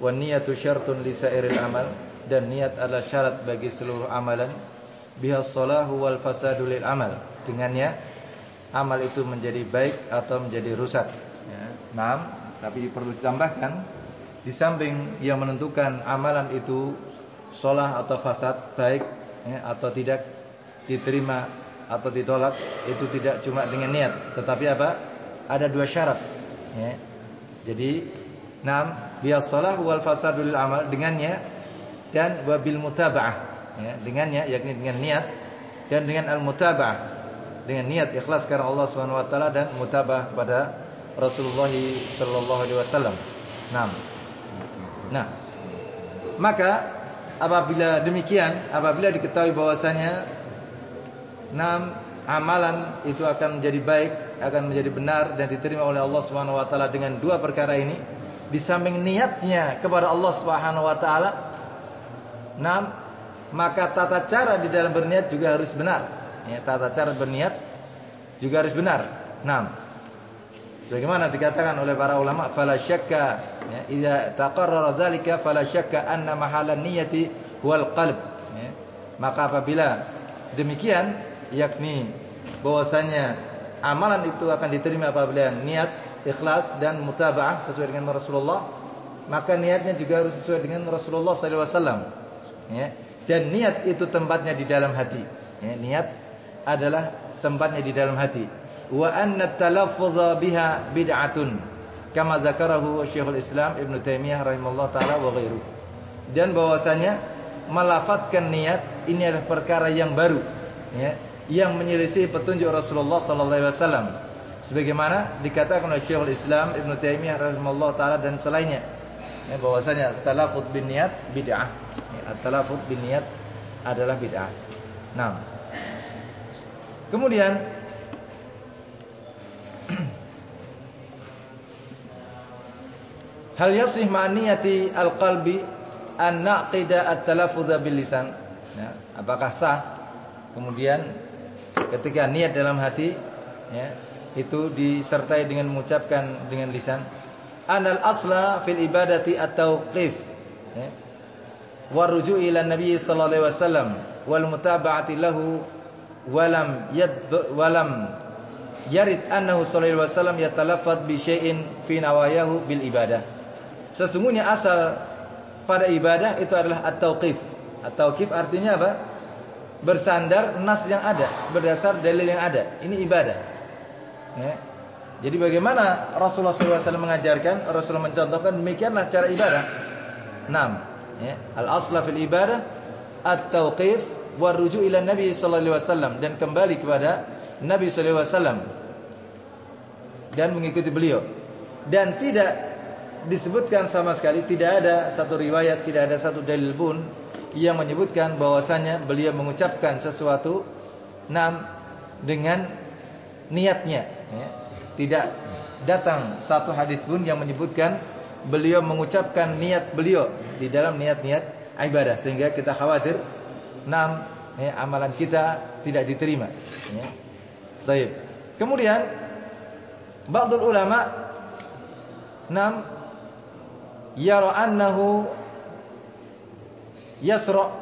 wa niyatu syartun li sairil amal. Dan niat adalah syarat bagi seluruh amalan. Biha salahu wal fasadu lil amal. Dengannya amal itu menjadi baik atau menjadi rusak. Ya. Nah, tapi perlu ditambahkan di samping yang menentukan amalan itu solah atau fasad baik ya, atau tidak diterima atau ditolak itu tidak cuma dengan niat. Tetapi apa? Ada dua syarat ya. jadi enam biasalah wal fasadul amal dengannya dan wabil mutabaah ya, dengannya yakni dengan niat dan dengan al mutabaah dengan niat ikhlas karena Allah Subhanahu wa taala dan mutabah pada Rasulullah sallallahu alaihi wasallam. Naam. Nah, maka apabila demikian, apabila diketahui bahwasanya enam amalan itu akan menjadi baik, akan menjadi benar dan diterima oleh Allah Subhanahu wa taala dengan dua perkara ini, di samping niatnya kepada Allah Subhanahu wa taala, enam maka tata cara di dalam berniat juga harus benar. Ya, tata cara berniat juga harus benar. Enam. Sebagaimana dikatakan oleh para ulama, fala syakka ya, idza taqarrara dzalika fala syakka anna mahalan niyyati huwal qalb. Ya. Maka apabila demikian yakni bahwasanya amalan itu akan diterima apabila niat ikhlas dan mutabaah sesuai dengan Rasulullah, maka niatnya juga harus sesuai dengan Rasulullah wasallam. Ya. Dan niat itu tempatnya di dalam hati. Ya, niat adalah tempatnya di dalam hati wa anna talaffuz biha bid'atun kama dzakarahu Syekhul Islam Ibn Taimiyah rahimallahu taala wa ghairu dan bahwasanya melafatkan niat ini adalah perkara yang baru ya yang menyelisih petunjuk Rasulullah sallallahu alaihi wasallam sebagaimana dikatakan oleh Syekhul Islam Ibn Taimiyah rahimallahu taala dan selainnya. Ya bahwasanya talaffuz bin niat bid'ah. Ya, talaffuz bin niat adalah bid'ah. Nah kemudian Hal yasih ma'niyati al-qalbi an naqida at-talaffuz bil lisan. Ya, apakah sah? Kemudian ketika niat dalam hati ya, itu disertai dengan mengucapkan dengan lisan. Anal asla fil ibadati at-tauqif. Ya. Waruju ila Nabi sallallahu alaihi wasallam wal mutaba'ati lahu walam yad walam yarid annahu sallallahu alaihi wasallam yatalaffaz bi syai'in fi nawayahu bil ibadah. Sesungguhnya asal pada ibadah itu adalah at-tauqif. At-tauqif artinya apa? Bersandar nas yang ada, berdasar dalil yang ada. Ini ibadah. Ya. Jadi bagaimana Rasulullah SAW mengajarkan, Rasulullah mencontohkan demikianlah cara ibadah. 6. Ya. Al-asla fil ibadah at-tauqif waruju ila Nabi wasallam dan kembali kepada Nabi wasallam dan mengikuti beliau. Dan tidak disebutkan sama sekali tidak ada satu riwayat, tidak ada satu dalil pun yang menyebutkan bahwasanya beliau mengucapkan sesuatu nam dengan niatnya ya. Tidak datang satu hadis pun yang menyebutkan beliau mengucapkan niat beliau di dalam niat-niat ibadah sehingga kita khawatir nam ya, amalan kita tidak diterima ya. Baik. Kemudian ba'dul ulama nam yara annahu yasra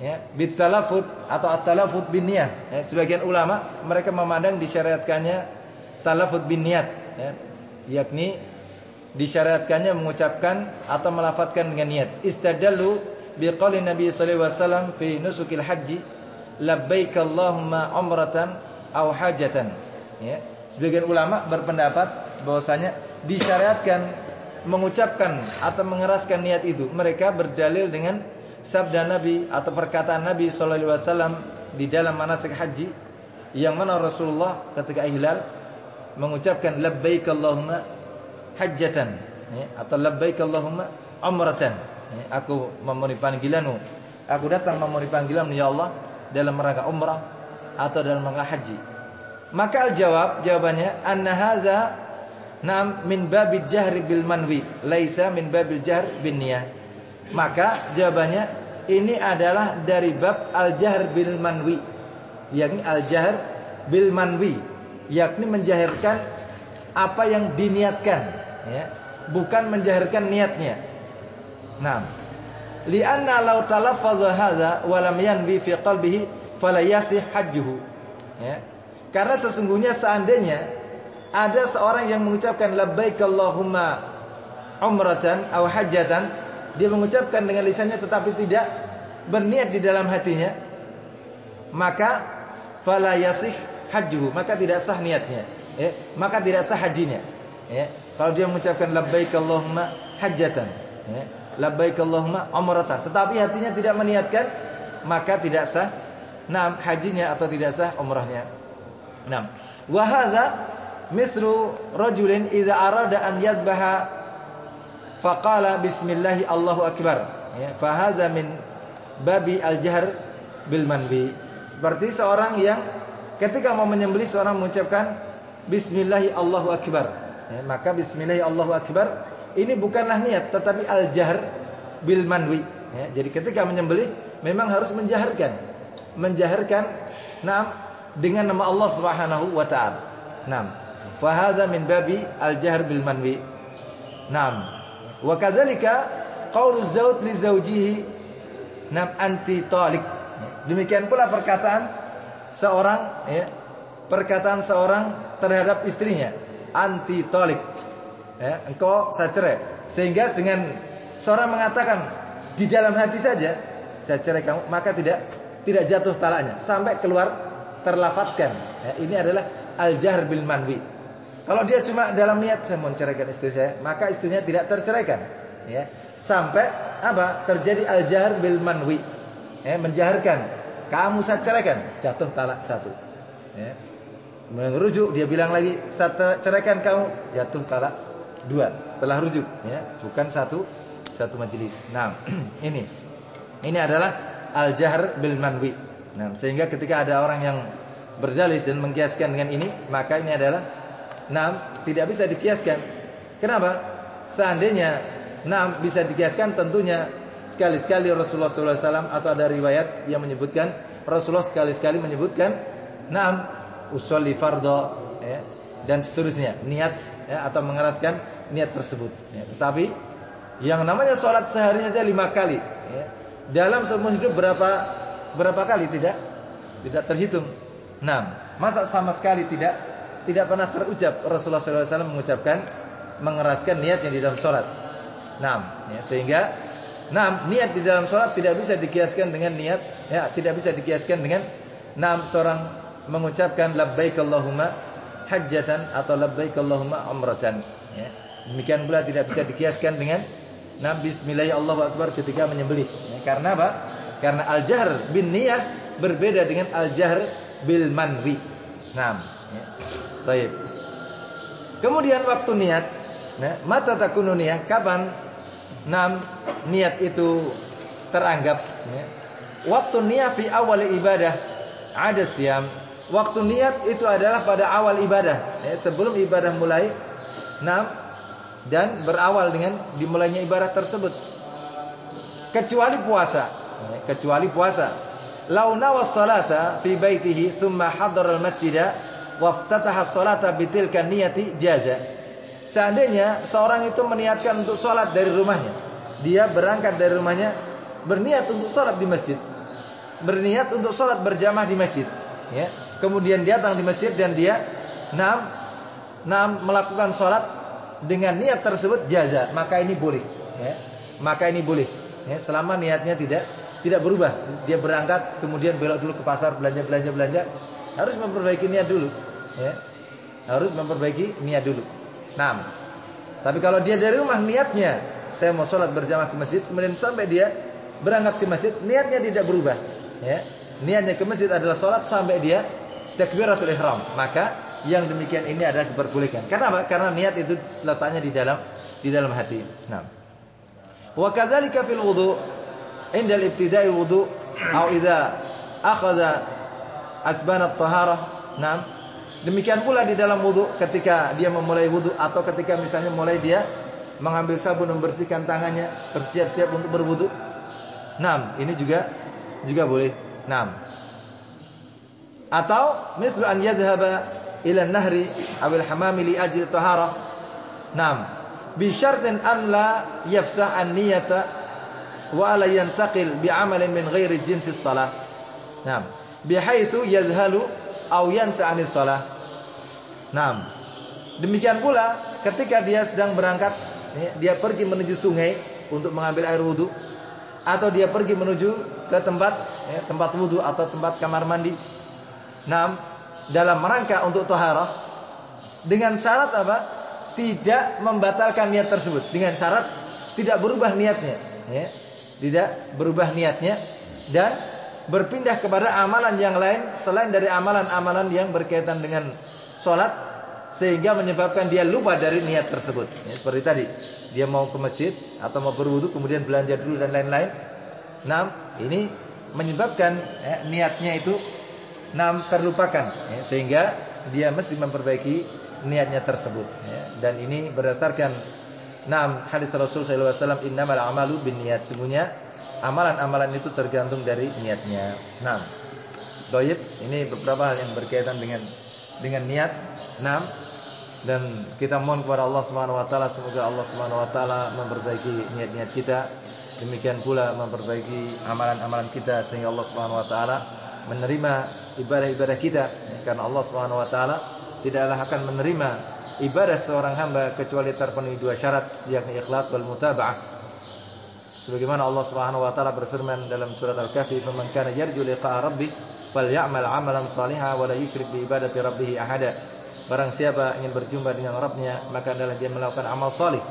ya bitalafut atau at-talafut bin niyah ya, sebagian ulama mereka memandang disyariatkannya talafut bin niat ya, yakni disyariatkannya mengucapkan atau melafatkan dengan niat istadallu biqauli Nabi sallallahu alaihi wasallam fi nusukil haji labbaik Allahumma umratan aw hajatan. Ya. Sebagian ulama berpendapat bahwasanya disyariatkan mengucapkan atau mengeraskan niat itu. Mereka berdalil dengan sabda Nabi atau perkataan Nabi sallallahu alaihi wasallam di dalam manasik haji yang mana Rasulullah ketika ihlal mengucapkan labbaik Allahumma hajjatan ya, atau labbaik Allahumma umratan. Ya, aku memenuhi panggilanmu. Aku datang memenuhi panggilanmu ya Allah dalam rangka umrah atau dalam rangka haji. Maka al-jawab jawabannya anna hadza Nam min babil jahri bil manwi, laisa min babil jahr bin niyah. Maka jawabannya ini adalah dari bab al jahr bil manwi, yakni al jahr bil manwi, yakni menjahirkan apa yang diniatkan, ya. bukan menjahirkan niatnya. Naam. Lianna law talaffadha hadza wa lam yanwi fi qalbihi fala yasih hajjuhu. Ya. Karena sesungguhnya seandainya ada seorang yang mengucapkan labbaik Allahumma umratan atau hajjatan, dia mengucapkan dengan lisannya tetapi tidak berniat di dalam hatinya, maka fala yasih hajjuhu, maka tidak sah niatnya. Ya. Maka tidak sah hajinya. Ya. Kalau dia mengucapkan labbaik Allahumma hajjatan, ya labbaik Allahumma umratan tetapi hatinya tidak meniatkan maka tidak sah nam hajinya atau tidak sah umrahnya nam wa hadza mithlu rajulin idza arada an yadbaha faqala bismillah Allahu akbar ya fa hadza min babi al-jahr bil manbi seperti seorang yang ketika mau menyembelih seorang mengucapkan bismillah Allahu akbar. Ya, maka bismillah Allahu akbar ini bukanlah niat tetapi al-jahr bil manwi. Ya, jadi ketika menyembelih memang harus menjaharkan. Menjaharkan nam dengan nama Allah Subhanahu wa taala. Nam fa hadza min babi al-jahr bil manwi. Nam wa kadzalika qaulu zawj li zawjihi nam anti talik demikian pula perkataan seorang ya perkataan seorang terhadap istrinya anti talik ya, engkau saya cerai. Sehingga dengan seorang mengatakan di dalam hati saja saya cerai kamu, maka tidak tidak jatuh talaknya sampai keluar terlafatkan. Ya, ini adalah al-jahr bil manwi. Kalau dia cuma dalam niat saya menceraikan istri saya, maka istrinya tidak terceraikan. Ya, sampai apa? Terjadi al-jahr bil manwi. Ya, menjaharkan kamu saya ceraikan, jatuh talak satu. Ya. Merujuk dia bilang lagi saya ceraikan kamu, jatuh talak dua. Setelah rujuk ya. Bukan satu satu majelis nah ini. Ini adalah al jahr bil manwi. Nah sehingga ketika ada orang yang berdalis dan mengkiaskan dengan ini maka ini adalah nah tidak bisa dikiaskan. Kenapa? Seandainya nah bisa dikiaskan tentunya sekali-sekali Rasulullah SAW atau ada riwayat yang menyebutkan Rasulullah sekali-sekali menyebutkan nah usolli fardho ya, dan seterusnya niat ya, atau mengeraskan niat tersebut. Ya, tetapi yang namanya sholat sehari saja lima kali. Ya, dalam seumur hidup berapa berapa kali tidak tidak terhitung. Enam. Masa sama sekali tidak tidak pernah terucap Rasulullah SAW mengucapkan mengeraskan niatnya di dalam sholat. Enam. Ya, sehingga enam niat di dalam sholat tidak bisa dikiaskan dengan niat ya tidak bisa dikiaskan dengan enam seorang mengucapkan labbaik Allahumma hajjatan atau labbaik Allahumma umratan ya. Demikian pula tidak bisa dikiaskan dengan Nabi Bismillahirrahmanirrahim Akbar ketika menyembelih ya, Karena apa? Karena al-jahr bin niyah berbeda dengan al-jahr bil manwi Nah ya. Taib. Kemudian waktu niat nah, Mata takunu niyah Kapan Nam niat itu teranggap ya. Waktu niat fi awal ibadah Ada siam Waktu niat itu adalah pada awal ibadah ya, Sebelum ibadah mulai Nah, dan berawal dengan dimulainya ibadah tersebut. Kecuali puasa, ya, kecuali puasa. Lau nawas salata fi baitihi thumma hadara al-masjida waftataha salata bitilka niyati jaza. Seandainya seorang itu meniatkan untuk salat dari rumahnya, dia berangkat dari rumahnya berniat untuk salat di masjid. Berniat untuk salat berjamaah di masjid, ya. Kemudian dia datang di masjid dan dia nam nam melakukan salat dengan niat tersebut jaza, maka ini boleh, ya. Maka ini boleh, ya, selama niatnya tidak tidak berubah. Dia berangkat kemudian belok dulu ke pasar belanja belanja belanja, harus memperbaiki niat dulu, ya. Harus memperbaiki niat dulu. Nah, tapi kalau dia dari rumah niatnya saya mau sholat berjamaah ke masjid, kemudian sampai dia berangkat ke masjid, niatnya tidak berubah, ya. Niatnya ke masjid adalah sholat sampai dia takbiratul ihram, maka yang demikian ini adalah diperbolehkan. Karena apa? Karena niat itu letaknya di dalam di dalam hati. Nah. Wa kadzalika fil wudu inda al-ibtida'i wudu atau idza akhadha asban at-taharah. Nah. Demikian pula di dalam wudu ketika dia memulai wudu atau ketika misalnya mulai dia mengambil sabun membersihkan tangannya, bersiap-siap untuk berwudu. Nah, ini juga juga boleh. Nah. Atau misal an yadhhaba ila nahri awil hamami li ajli tahara. Naam. Bi syartin an la yafsah an niyata wa la yantaqil bi amalin min ghairi jinsi shalah. Naam. Bihaitsu yadhhalu aw yansa 'anis shalah. Naam. Demikian pula ketika dia sedang berangkat, dia pergi menuju sungai untuk mengambil air wudhu atau dia pergi menuju ke tempat ya, tempat wudhu atau tempat kamar mandi. Naam, dalam rangka untuk taharah dengan syarat apa? Tidak membatalkan niat tersebut. Dengan syarat tidak berubah niatnya, ya. Tidak berubah niatnya dan berpindah kepada amalan yang lain selain dari amalan-amalan yang berkaitan dengan sholat sehingga menyebabkan dia lupa dari niat tersebut. Ya, seperti tadi, dia mau ke masjid atau mau berwudu kemudian belanja dulu dan lain-lain. Nah, ini menyebabkan ya, niatnya itu nam terlupakan ya, sehingga dia mesti memperbaiki niatnya tersebut ya. dan ini berdasarkan Nam hadis Rasul wasallam innamal a'malu binniyat. Semuanya amalan-amalan itu tergantung dari niatnya. Nam. Baik, ini beberapa hal yang berkaitan dengan dengan niat. Nam. Dan kita mohon kepada Allah Subhanahu wa taala semoga Allah Subhanahu wa taala memperbaiki niat-niat kita. Demikian pula memperbaiki amalan-amalan kita sehingga Allah Subhanahu wa taala menerima ibadah-ibadah kita karena Allah Subhanahu wa taala tidaklah akan menerima ibadah seorang hamba kecuali terpenuhi dua syarat yakni ikhlas wal mutaba'ah. Sebagaimana Allah Subhanahu wa taala berfirman dalam surat Al-Kahfi, "Faman kana yarju liqa'a rabbih falyamal 'amalan shalihan wa la yusyrik bi ibadati rabbih ahada." Barang siapa ingin berjumpa dengan Rabbnya, maka adalah dia melakukan amal salih,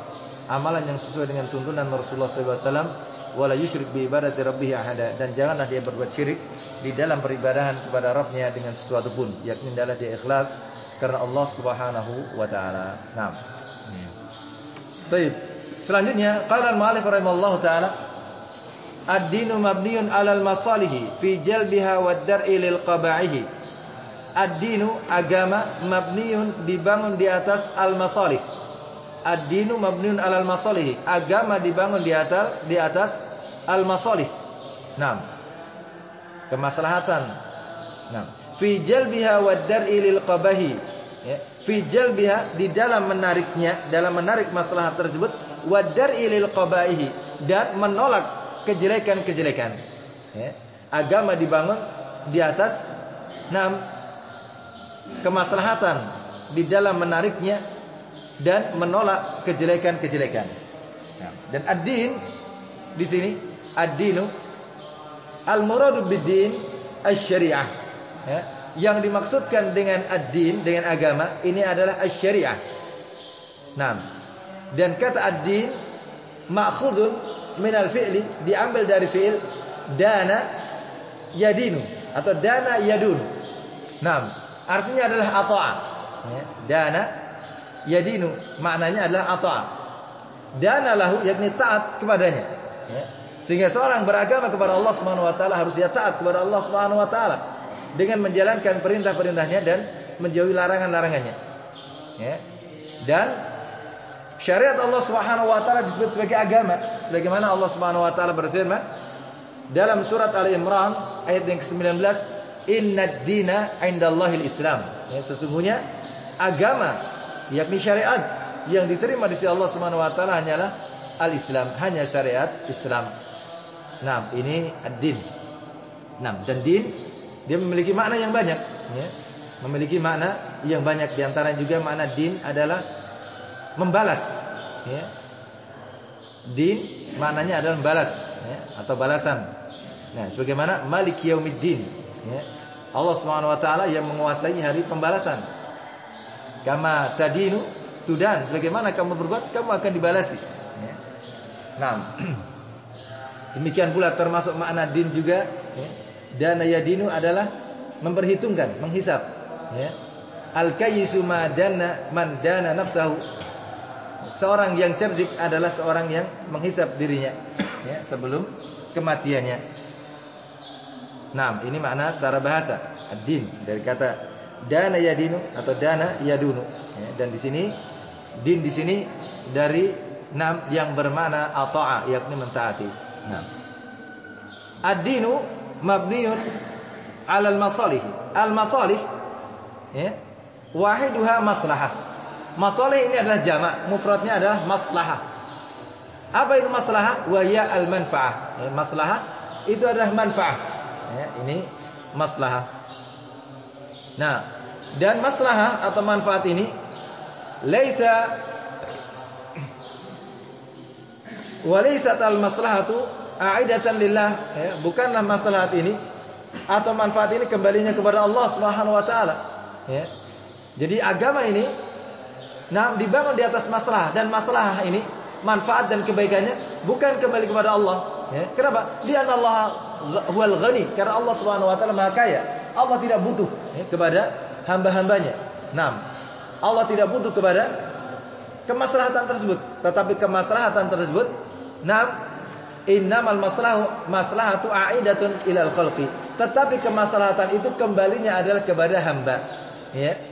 amalan yang sesuai dengan tuntunan Rasulullah SAW, wala yusyrik bi ibadati rabbih ahada dan janganlah dia berbuat syirik di dalam peribadahan kepada Rabbnya dengan sesuatu pun, yakni adalah dia ikhlas karena Allah Subhanahu wa taala. Naam. Baik. Selanjutnya qala al-mu'allif rahimallahu taala Ad-dinu mabniun 'alal masalihi fi jalbiha wad dar'i lil qaba'ihi. Ad-dinu agama mabniun dibangun di atas al-masalih. Ad-dinu mabniun 'alal masalihi. Agama dibangun di atas di atas al-masalih. Naam. Kemaslahatan. Naam fi jalbiha wad dar'i lil qabahi ya fi jalbiha di dalam menariknya dalam menarik masalah tersebut dar'i lil dan menolak kejelekan-kejelekan. Ya agama dibangun di atas enam kemaslahatan di dalam menariknya dan menolak kejelekan-kejelekan. Dan ad-din di sini ad-dinu al-muradu bid-din asy-syariah. Ya, yang dimaksudkan dengan ad-din dengan agama ini adalah asy-syariah. Nah, dan kata ad-din ma'khudun min al-fi'li diambil dari fi'il dana yadinu atau dana yadun. Nah, artinya adalah ata'a. Ya, dana yadinu maknanya adalah ata'a. Dana lahu yakni taat kepadanya. Ya. Sehingga seorang beragama kepada Allah Subhanahu wa taala harus dia taat kepada Allah Subhanahu wa taala dengan menjalankan perintah-perintahnya dan menjauhi larangan-larangannya. Ya. Dan syariat Allah Subhanahu wa taala disebut sebagai agama. Sebagaimana Allah Subhanahu wa taala berfirman dalam surat Ali Imran ayat yang ke-19 innad dina indallahil islam. Ya sesungguhnya agama yakni syariat yang diterima di sisi Allah Subhanahu wa taala hanyalah al-islam hanya syariat Islam. Nah ini ad-din. Nah dan din dia memiliki makna yang banyak ya. Memiliki makna yang banyak di antara juga makna din adalah membalas ya. Din maknanya adalah membalas ya, atau balasan. Nah, sebagaimana Malik Yaumiddin ya. Allah Subhanahu wa taala yang menguasai hari pembalasan. Kama tadinu tudan, sebagaimana kamu berbuat kamu akan dibalasi ya. Nah, demikian pula termasuk makna din juga ya dana yadinu adalah memperhitungkan, menghisap. Ya. Al kayyisu madana man dana nafsahu. Seorang yang cerdik adalah seorang yang menghisap dirinya ya, sebelum kematiannya. Nah, ini makna secara bahasa ad-din dari kata dana yadinu atau dana yadunu. Ya, dan di sini din di sini dari nam yang bermakna ata'a yakni mentaati. Nah. Ad-dinu mabniun alal masalih. Al masalih ya. Wahiduha maslahah. Masalih ini adalah jamak, mufradnya adalah maslahah. Apa itu maslahah? Wa al-manfaah. Ya, maslahah itu adalah manfaat. Ya, ini maslahah. Nah, dan maslahah atau manfaat ini laisa walaysat al-maslahatu a'idatan lillah ya, bukanlah maslahat ini atau manfaat ini kembalinya kepada Allah Subhanahu wa taala. Jadi agama ini nah dibangun di atas masalah dan masalah ini manfaat dan kebaikannya bukan kembali kepada Allah. Ya. Kenapa? Dia Allah huwal ghani karena Allah Subhanahu wa taala Maha kaya. Allah tidak butuh ya, kepada hamba-hambanya. Naam. Allah tidak butuh kepada kemaslahatan tersebut, tetapi kemaslahatan tersebut naam innamal maslahu maslahatu aidatun ilal khalqi. Tetapi kemaslahatan itu kembalinya adalah kepada hamba. Ya.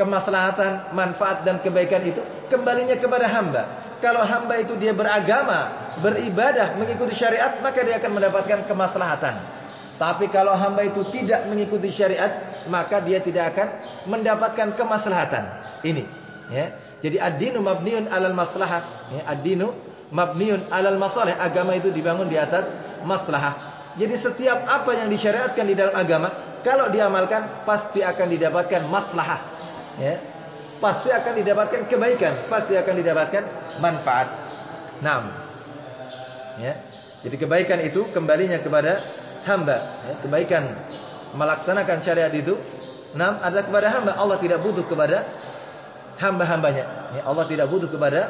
Kemaslahatan, manfaat dan kebaikan itu kembalinya kepada hamba. Kalau hamba itu dia beragama, beribadah, mengikuti syariat, maka dia akan mendapatkan kemaslahatan. Tapi kalau hamba itu tidak mengikuti syariat, maka dia tidak akan mendapatkan kemaslahatan. Ini, ya. Jadi ad-dinu mabniun 'alal maslahah, ya. Ad-dinu mabniun 'alal masalih. Agama itu dibangun di atas maslahah. Jadi setiap apa yang disyariatkan di dalam agama, kalau diamalkan pasti akan didapatkan maslahah. Ya pasti akan didapatkan kebaikan, pasti akan didapatkan manfaat. Naam. Ya. Jadi kebaikan itu kembalinya kepada hamba, ya. kebaikan melaksanakan syariat itu naam adalah kepada hamba. Allah tidak butuh kepada hamba-hambanya. Ya. Allah tidak butuh kepada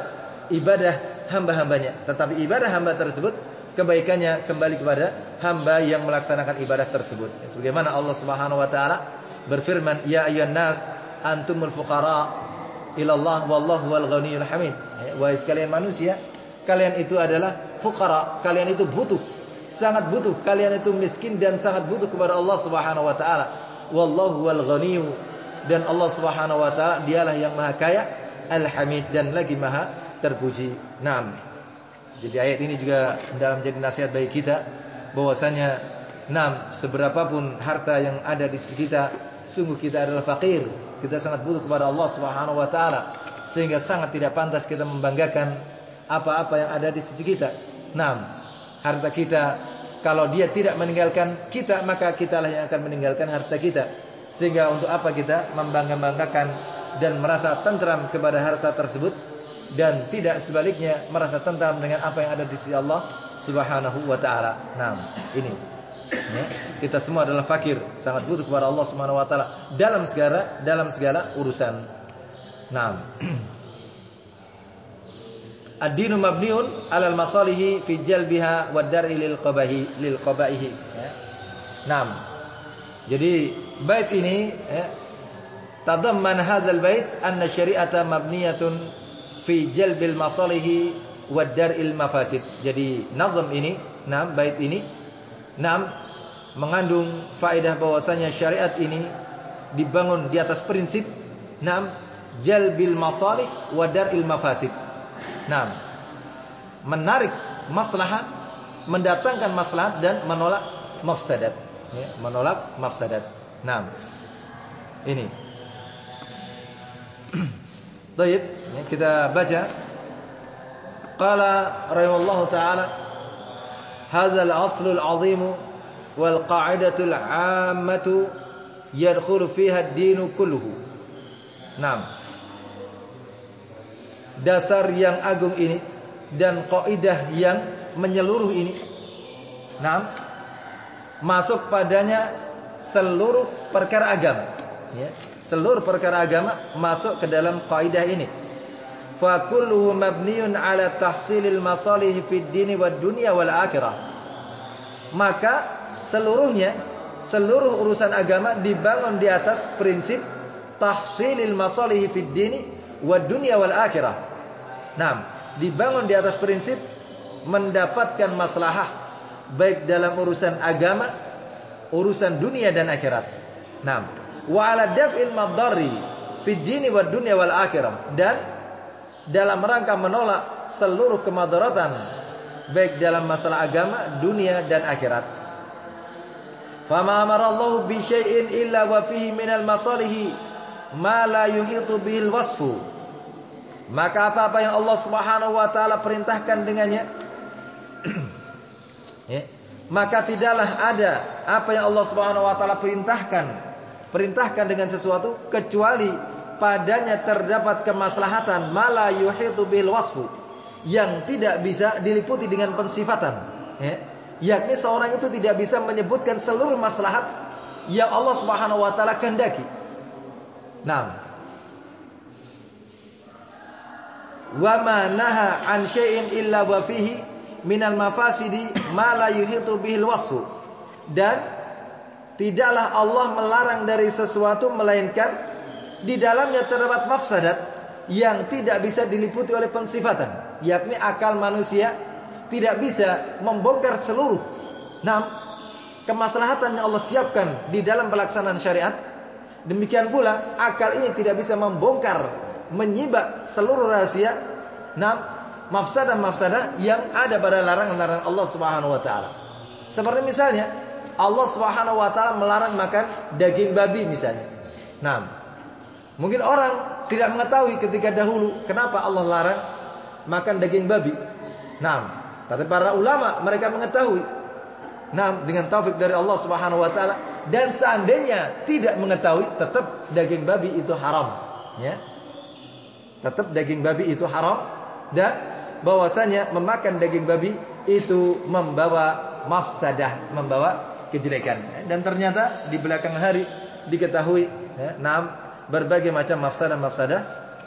ibadah hamba-hambanya, tetapi ibadah hamba tersebut kebaikannya kembali kepada hamba yang melaksanakan ibadah tersebut. Ya. Sebagaimana Allah Subhanahu wa taala berfirman, "Ya ayyuhan nas, antumul fuqara ilallah wallahu wal ghaniyul hamid. Wahai sekalian manusia, kalian itu adalah fuqara, kalian itu butuh, sangat butuh, kalian itu miskin dan sangat butuh kepada Allah Subhanahu wa taala. Wallahu wal ghaniyu dan Allah Subhanahu wa taala dialah yang maha kaya, al-hamid dan lagi maha terpuji. Naam. Jadi ayat ini juga dalam menjadi nasihat bagi kita bahwasanya enam seberapapun harta yang ada di sisi kita sungguh kita adalah fakir kita sangat butuh kepada Allah Subhanahu wa taala sehingga sangat tidak pantas kita membanggakan apa-apa yang ada di sisi kita. Naam, harta kita kalau dia tidak meninggalkan kita maka kitalah yang akan meninggalkan harta kita. Sehingga untuk apa kita membangga-banggakan dan merasa tentram kepada harta tersebut dan tidak sebaliknya merasa tentram dengan apa yang ada di sisi Allah Subhanahu wa taala. Naam, ini ya, kita semua adalah fakir, sangat butuh kepada Allah Subhanahu wa taala dalam segala dalam segala urusan. Naam. Ad-dinu mabniun 'alal masalihi fi jalbiha wa dar'i lil qabahi lil qabaihi. Ya. Naam. Jadi bait ini ya, tadamman hadzal bait anna syari'ata mabniyatun fi jalbil masalihi wa dar'il mafasid. Jadi nazam ini, naam bait ini Naam mengandung faedah bahwasanya syariat ini dibangun di atas prinsip naam jalbil masalih wa daril mafasid. Naam. Menarik maslahat, mendatangkan maslahat dan menolak mafsadat. Ya, menolak mafsadat. Naam. Ini. Baik, ya, kita baca. Qala rahimallahu taala هذا الأصل العظيم wal qa'idatul 'ammatu yadkhulu fiha ad-dinu kulluhu. Naam. Dasar yang agung ini dan kaidah yang menyeluruh ini. Naam. Masuk padanya seluruh perkara agama. Ya, seluruh perkara agama masuk ke dalam kaidah ini. Fakulluhu mabniun ala tahsilil masalih fid dini wad dunya wal akhirah. Maka seluruhnya seluruh urusan agama dibangun di atas prinsip tahsilil masalih fid dini wad dunya wal akhirah. Nah dibangun di atas prinsip mendapatkan maslahah baik dalam urusan agama urusan dunia dan akhirat. Nah wa ala daf'il madarri fid dini wad dunya wal akhirah. Dan dalam rangka menolak seluruh kemadaratan baik dalam masalah agama, dunia dan akhirat. Fama amara Allah bi syai'in illa wa fihi minal masalihi ma la yuhitu bihil wasfu. Maka apa-apa yang Allah Subhanahu wa taala perintahkan dengannya ya, maka tidaklah ada apa yang Allah Subhanahu wa taala perintahkan perintahkan dengan sesuatu kecuali padanya terdapat kemaslahatan mala yuhitu bil wasfu yang tidak bisa diliputi dengan pensifatan ya. Yakni seorang itu tidak bisa menyebutkan seluruh maslahat yang Allah Subhanahu wa taala kehendaki. Naam. Wa ma naha an syai'in illa wa fihi minal mafasidi ma la yuhitu bihil wasfu. Dan tidaklah Allah melarang dari sesuatu melainkan di dalamnya terdapat mafsadat yang tidak bisa diliputi oleh pensifatan, yakni akal manusia tidak bisa membongkar seluruh enam kemaslahatan yang Allah siapkan di dalam pelaksanaan syariat. Demikian pula akal ini tidak bisa membongkar, menyibak seluruh rahasia enam mafsadah-mafsadah yang ada pada larangan-larangan Allah Subhanahu wa taala. Seperti misalnya Allah Subhanahu wa taala melarang makan daging babi misalnya. Nah, mungkin orang tidak mengetahui ketika dahulu kenapa Allah larang makan daging babi. Nah, tapi para ulama mereka mengetahui. Nah, dengan taufik dari Allah Subhanahu wa taala dan seandainya tidak mengetahui tetap daging babi itu haram, ya. Tetap daging babi itu haram dan bahwasanya memakan daging babi itu membawa mafsadah, membawa kejelekan. Dan ternyata di belakang hari diketahui ya, enam berbagai macam mafsadah-mafsadah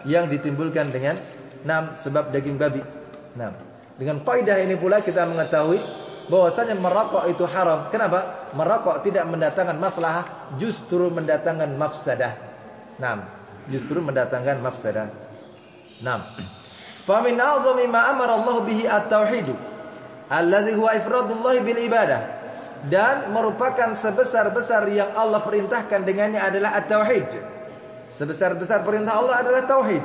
yang ditimbulkan dengan enam sebab daging babi. Nah, dengan faidah ini pula kita mengetahui bahwasanya merokok itu haram. Kenapa? Merokok tidak mendatangkan masalah, justru mendatangkan mafsadah. Nah, justru mendatangkan mafsadah. Nah, Famin a'zami ma amara Allah bihi at-tauhid alladhi huwa ifradullah bil ibadah dan merupakan sebesar-besar yang Allah perintahkan dengannya adalah at-tauhid. Sebesar-besar perintah Allah adalah tauhid.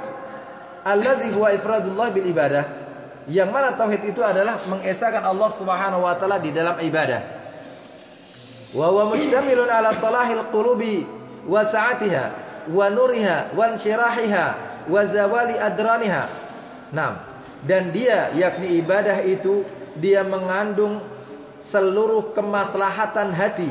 Alladhi huwa ifradullah bil ibadah. Yang mana tauhid itu adalah mengesahkan Allah Subhanahu wa taala di dalam ibadah. Wa huwa mustamilun ala salahil qulubi wa sa'atiha wa nuriha wa wa zawali adraniha Nah, dan dia yakni ibadah itu dia mengandung seluruh kemaslahatan hati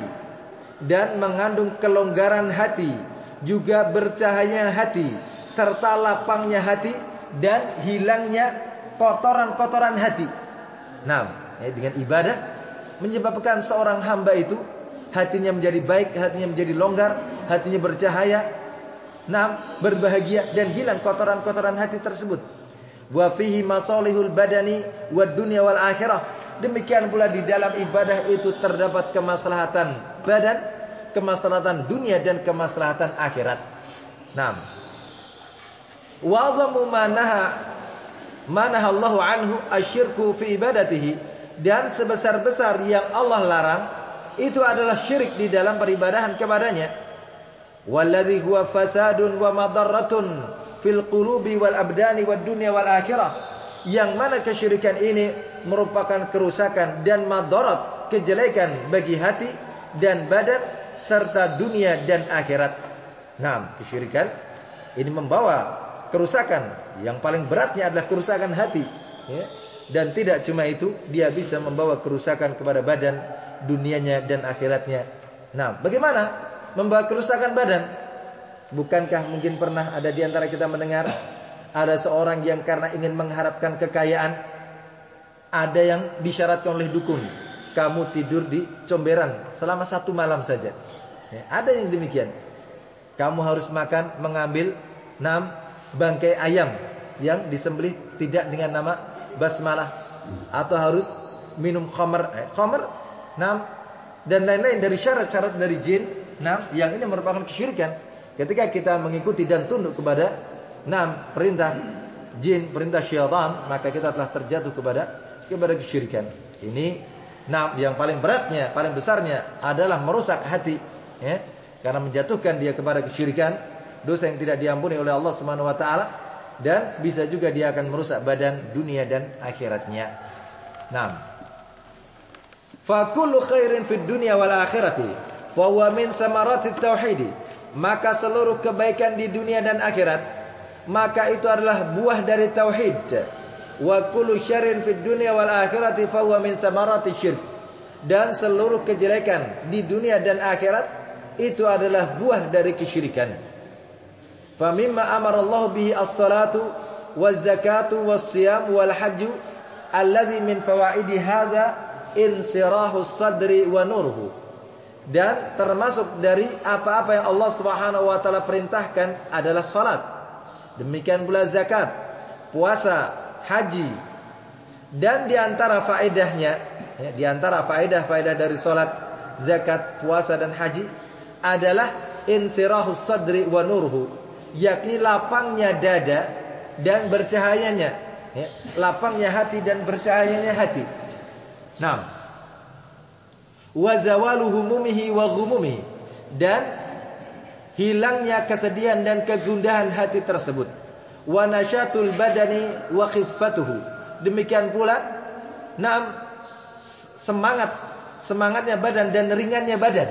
dan mengandung kelonggaran hati, juga bercahaya hati serta lapangnya hati dan hilangnya kotoran-kotoran hati. Nah, ya, dengan ibadah menyebabkan seorang hamba itu hatinya menjadi baik, hatinya menjadi longgar, hatinya bercahaya, nah, berbahagia dan hilang kotoran-kotoran hati tersebut wa fihi masalihul badani wad dunya wal akhirah. Demikian pula di dalam ibadah itu terdapat kemaslahatan badan, kemaslahatan dunia dan kemaslahatan akhirat. Naam. Wa dhamu manaha manaha Allah anhu asyirku fi ibadatihi dan sebesar-besar yang Allah larang itu adalah syirik di dalam peribadahan kepadanya. Walladhi huwa fasadun wa madarratun fil qulubi wal abdani wad dunya wal akhirah yang mana kesyirikan ini merupakan kerusakan dan madarat kejelekan bagi hati dan badan serta dunia dan akhirat. Nah, kesyirikan ini membawa kerusakan. Yang paling beratnya adalah kerusakan hati, ya. Dan tidak cuma itu, dia bisa membawa kerusakan kepada badan, dunianya dan akhiratnya. Nah, bagaimana membawa kerusakan badan? Bukankah mungkin pernah ada di antara kita mendengar ada seorang yang karena ingin mengharapkan kekayaan ada yang disyaratkan oleh dukun kamu tidur di comberan selama satu malam saja. Ya, ada yang demikian. Kamu harus makan mengambil enam bangkai ayam yang disembelih tidak dengan nama basmalah atau harus minum khamar, eh, khamar, enam dan lain-lain dari syarat-syarat dari jin, enam yang ini merupakan kesyirikan. Ketika kita mengikuti dan tunduk kepada enam perintah jin, perintah syaitan, maka kita telah terjatuh kepada kepada kesyirikan. Ini enam yang paling beratnya, paling besarnya adalah merusak hati, ya. Karena menjatuhkan dia kepada kesyirikan, dosa yang tidak diampuni oleh Allah Subhanahu wa taala dan bisa juga dia akan merusak badan, dunia dan akhiratnya. Naam. Fa kullu khairin fid dunya wal akhirati fa huwa min thamaratit tauhid maka seluruh kebaikan di dunia dan akhirat maka itu adalah buah dari tauhid. Wa kullu syarrin fid dunya wal akhirati huwa min samarati syirk. Dan seluruh kejelekan di dunia dan akhirat itu adalah buah dari kesyirikan. Fa mimma amara Allah bihi as-salatu waz zakatu was siyam wal hajj alladhi min fawaidi hadza insirahu sadri wa nurhu. Dan termasuk dari apa-apa yang Allah Subhanahu wa taala perintahkan adalah salat. Demikian pula zakat, puasa, haji. Dan di antara faedahnya, ya, di antara faedah-faedah dari salat, zakat, puasa dan haji adalah insirahu sadri wa nurhu, yakni lapangnya dada dan bercahayanya, ya, lapangnya hati dan bercahayanya hati. Nah, wa zawalu humumihi wa ghumumihi. Dan hilangnya kesedihan dan kegundahan hati tersebut. Wa nasyatul badani wa khiffatuhu. Demikian pula enam semangat semangatnya badan dan ringannya badan.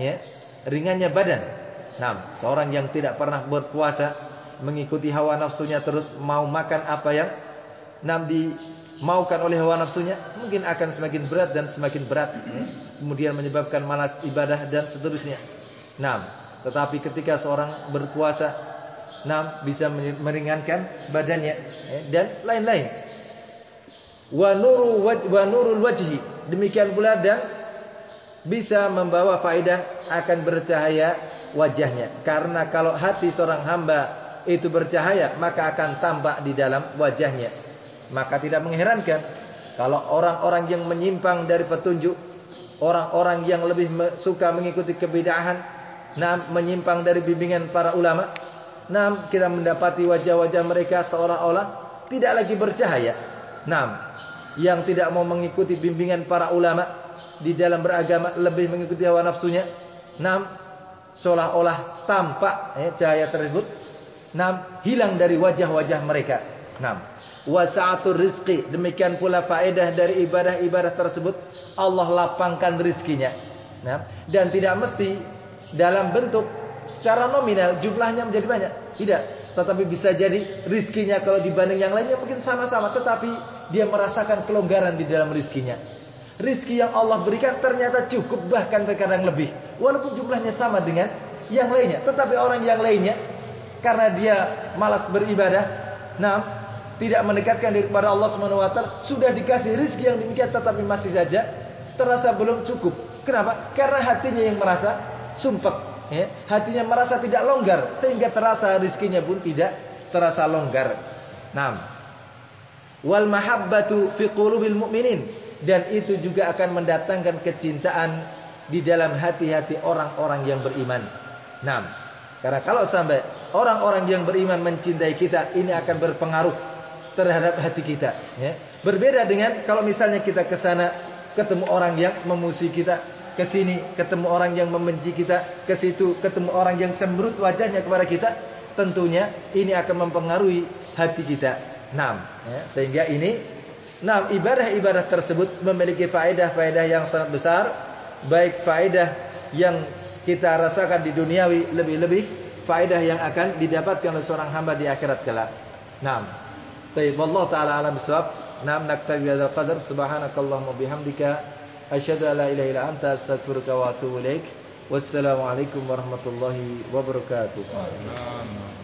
Ya ringannya badan enam seorang yang tidak pernah berpuasa mengikuti hawa nafsunya terus mau makan apa yang enam di maukan oleh hawa nafsunya mungkin akan semakin berat dan semakin berat ya. kemudian menyebabkan malas ibadah dan seterusnya. Nah, tetapi ketika seorang berpuasa, nah bisa meringankan badannya ya, dan lain-lain. Wa nuru wa nurul wajhi demikian pula dan bisa membawa faedah akan bercahaya wajahnya karena kalau hati seorang hamba itu bercahaya maka akan tampak di dalam wajahnya maka tidak mengherankan kalau orang-orang yang menyimpang dari petunjuk, orang-orang yang lebih suka mengikuti kebidahan, nah menyimpang dari bimbingan para ulama, nah kita mendapati wajah-wajah mereka seolah-olah tidak lagi bercahaya. Nah, yang tidak mau mengikuti bimbingan para ulama di dalam beragama lebih mengikuti hawa nafsunya, nah seolah-olah tampak eh, cahaya tersebut, nah hilang dari wajah-wajah mereka. Nah, wasa'atur rizqi. Demikian pula faedah dari ibadah-ibadah tersebut Allah lapangkan rizkinya. Nah, dan tidak mesti dalam bentuk secara nominal jumlahnya menjadi banyak. Tidak, tetapi bisa jadi rizkinya kalau dibanding yang lainnya mungkin sama-sama, tetapi dia merasakan kelonggaran di dalam rizkinya. Rizki yang Allah berikan ternyata cukup bahkan terkadang lebih, walaupun jumlahnya sama dengan yang lainnya. Tetapi orang yang lainnya karena dia malas beribadah, nah tidak mendekatkan diri kepada Allah Subhanahu wa taala, sudah dikasih rezeki yang demikian tetapi masih saja terasa belum cukup. Kenapa? Karena hatinya yang merasa sumpek, ya. Hatinya merasa tidak longgar sehingga terasa rezekinya pun tidak terasa longgar. Naam. Wal mahabbatu fi qulubil mu'minin dan itu juga akan mendatangkan kecintaan di dalam hati-hati orang-orang yang beriman. Naam. Karena kalau sampai orang-orang yang beriman mencintai kita, ini akan berpengaruh terhadap hati kita ya. Berbeda dengan kalau misalnya kita ke sana ketemu orang yang memusuhi kita, ke sini ketemu orang yang membenci kita, ke situ ketemu orang yang cemberut wajahnya kepada kita, tentunya ini akan mempengaruhi hati kita. Nam, ya. sehingga ini Nah, ibadah-ibadah tersebut memiliki faedah-faedah yang sangat besar, baik faedah yang kita rasakan di duniawi lebih-lebih faedah yang akan didapatkan oleh seorang hamba di akhirat kelak. Naam. Baik, wallahu taala alam bisawab. Naam naktabi hadzal qadar subhanakallahumma bihamdika asyhadu an la ilaha illa anta astaghfiruka wa atubu ilaik. Wassalamualaikum warahmatullahi wabarakatuh.